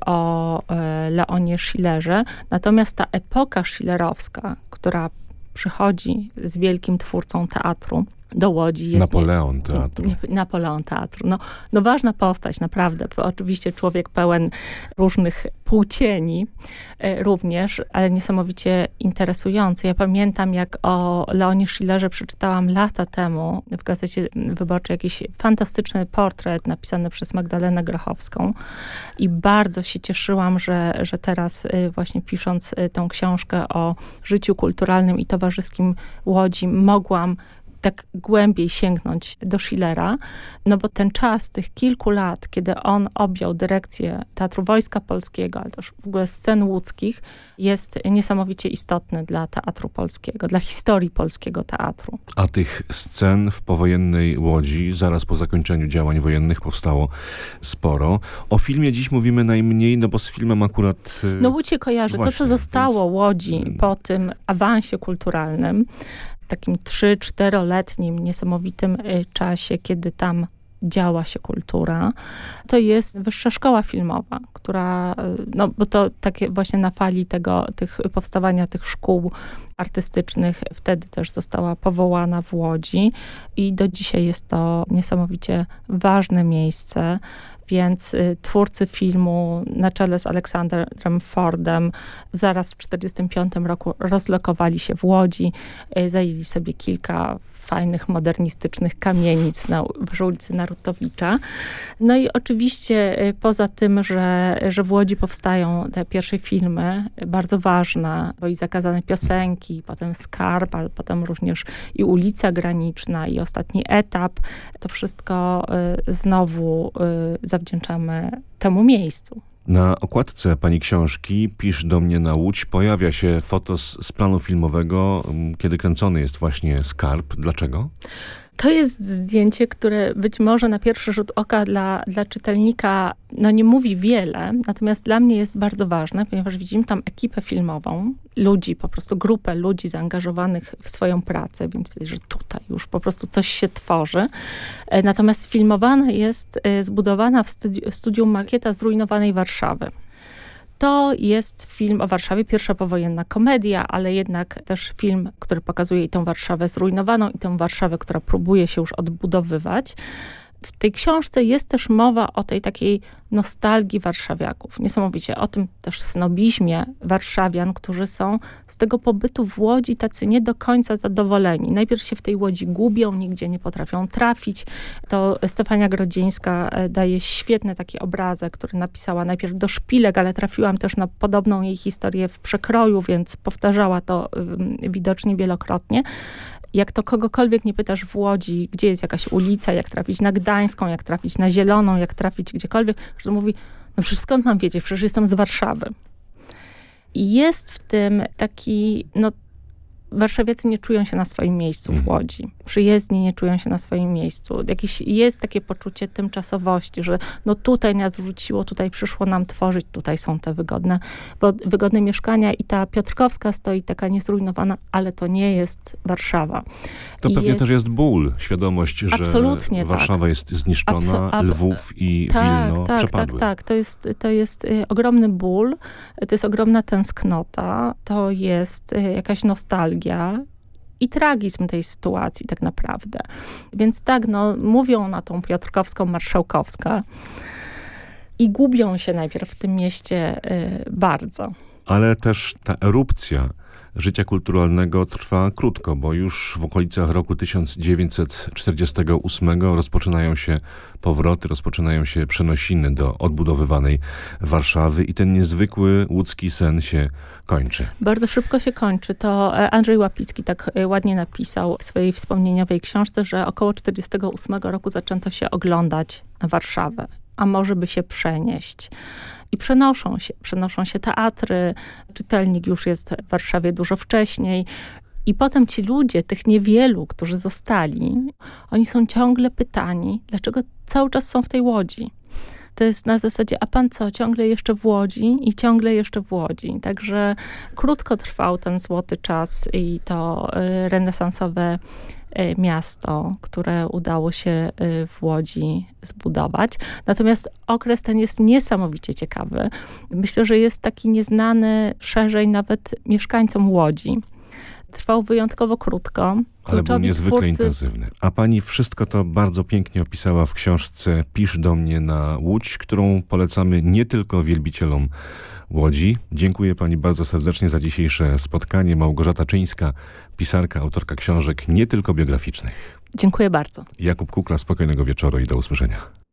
o y, Leonie Schillerze. Natomiast ta epoka schillerowska, która przychodzi z wielkim twórcą teatru, do Łodzi. Jest Napoleon Teatru. Nie, Napoleon Teatru. No, no ważna postać, naprawdę. Oczywiście człowiek pełen różnych płcieni e, również, ale niesamowicie interesujący. Ja pamiętam, jak o Leonie Schillerze przeczytałam lata temu w Gazecie Wyborczej jakiś fantastyczny portret napisany przez Magdalenę Grochowską i bardzo się cieszyłam, że, że teraz e, właśnie pisząc e, tą książkę o życiu kulturalnym i towarzyskim Łodzi mogłam tak głębiej sięgnąć do Schillera, no bo ten czas tych kilku lat, kiedy on objął dyrekcję Teatru Wojska Polskiego, ale też w ogóle scen łódzkich, jest niesamowicie istotny dla Teatru Polskiego, dla historii polskiego teatru. A tych scen w powojennej Łodzi, zaraz po zakończeniu działań wojennych powstało sporo. O filmie dziś mówimy najmniej, no bo z filmem akurat... No Łódź się kojarzy. Właśnie, to, co zostało. Łodzi po tym awansie kulturalnym, takim 3-4-letnim niesamowitym y, czasie, kiedy tam działa się kultura, to jest Wyższa Szkoła Filmowa, która, y, no bo to takie właśnie na fali tego, tych powstawania tych szkół artystycznych wtedy też została powołana w Łodzi i do dzisiaj jest to niesamowicie ważne miejsce, więc y, twórcy filmu na czele z Aleksanderem Fordem zaraz w 1945 roku rozlokowali się w Łodzi, y, zajęli sobie kilka fajnych, modernistycznych kamienic na, przy ulicy Narutowicza. No i oczywiście y, poza tym, że, że w Łodzi powstają te pierwsze filmy, bardzo ważne, bo i zakazane piosenki, potem Skarb, ale potem również i ulica Graniczna i ostatni etap, to wszystko znowu zawdzięczamy temu miejscu. Na okładce pani książki Pisz do mnie na Łódź pojawia się fotos z planu filmowego, kiedy kręcony jest właśnie skarb. Dlaczego? To jest zdjęcie, które być może na pierwszy rzut oka dla, dla czytelnika no nie mówi wiele, natomiast dla mnie jest bardzo ważne, ponieważ widzimy tam ekipę filmową, ludzi, po prostu grupę ludzi zaangażowanych w swoją pracę, więc widzę, że tutaj już po prostu coś się tworzy. E, natomiast filmowana jest, e, zbudowana w, studi w studium makieta zrujnowanej Warszawy. To jest film o Warszawie, pierwsza powojenna komedia, ale jednak też film, który pokazuje tą Warszawę zrujnowaną i tą Warszawę, która próbuje się już odbudowywać. W tej książce jest też mowa o tej takiej nostalgii warszawiaków. Niesamowicie o tym też snobizmie warszawian, którzy są z tego pobytu w Łodzi tacy nie do końca zadowoleni. Najpierw się w tej Łodzi gubią, nigdzie nie potrafią trafić. To Stefania Grodzińska e, daje świetny taki obrazek, który napisała najpierw do szpilek, ale trafiłam też na podobną jej historię w przekroju, więc powtarzała to widocznie wielokrotnie jak to kogokolwiek nie pytasz w Łodzi, gdzie jest jakaś ulica, jak trafić na Gdańską, jak trafić na Zieloną, jak trafić gdziekolwiek, że mówi, no przecież skąd mam wiedzieć, przecież jestem z Warszawy. I jest w tym taki, no warszawiacy nie czują się na swoim miejscu w mhm. Łodzi. Przyjezdni nie czują się na swoim miejscu. Jakieś jest takie poczucie tymczasowości, że no tutaj nas wrzuciło, tutaj przyszło nam tworzyć, tutaj są te wygodne, wygodne mieszkania i ta Piotrkowska stoi taka niezrujnowana, ale to nie jest Warszawa. To I pewnie jest... też jest ból, świadomość, że Absolutnie tak. Warszawa tak. jest zniszczona, Abso Lwów i tak, Wilno tak, przepadły. Tak, tak, to jest, to jest y, ogromny ból, to jest ogromna tęsknota, to jest y, jakaś nostalgia, nostalgia i tragizm tej sytuacji tak naprawdę. Więc tak, no, mówią na tą Piotrkowską, Marszałkowska i gubią się najpierw w tym mieście y, bardzo. Ale też ta erupcja życia kulturalnego trwa krótko, bo już w okolicach roku 1948 rozpoczynają się powroty, rozpoczynają się przenosiny do odbudowywanej Warszawy i ten niezwykły łódzki sen się kończy. Bardzo szybko się kończy. To e, Andrzej Łapicki tak e, ładnie napisał w swojej wspomnieniowej książce, że około 1948 roku zaczęto się oglądać Warszawę a może by się przenieść. I przenoszą się, przenoszą się teatry, czytelnik już jest w Warszawie dużo wcześniej. I potem ci ludzie, tych niewielu, którzy zostali, oni są ciągle pytani, dlaczego cały czas są w tej łodzi to jest na zasadzie, a pan co, ciągle jeszcze w Łodzi i ciągle jeszcze w Łodzi. Także krótko trwał ten złoty czas i to y, renesansowe miasto, które udało się y, w Łodzi zbudować. Natomiast okres ten jest niesamowicie ciekawy. Myślę, że jest taki nieznany szerzej nawet mieszkańcom Łodzi. Trwał wyjątkowo krótko. Ale był niezwykle twórcy... intensywny. A pani wszystko to bardzo pięknie opisała w książce Pisz do mnie na Łódź, którą polecamy nie tylko wielbicielom Łodzi. Dziękuję pani bardzo serdecznie za dzisiejsze spotkanie. Małgorzata Czyńska, pisarka, autorka książek nie tylko biograficznych. Dziękuję bardzo. Jakub Kukla, spokojnego wieczoru i do usłyszenia.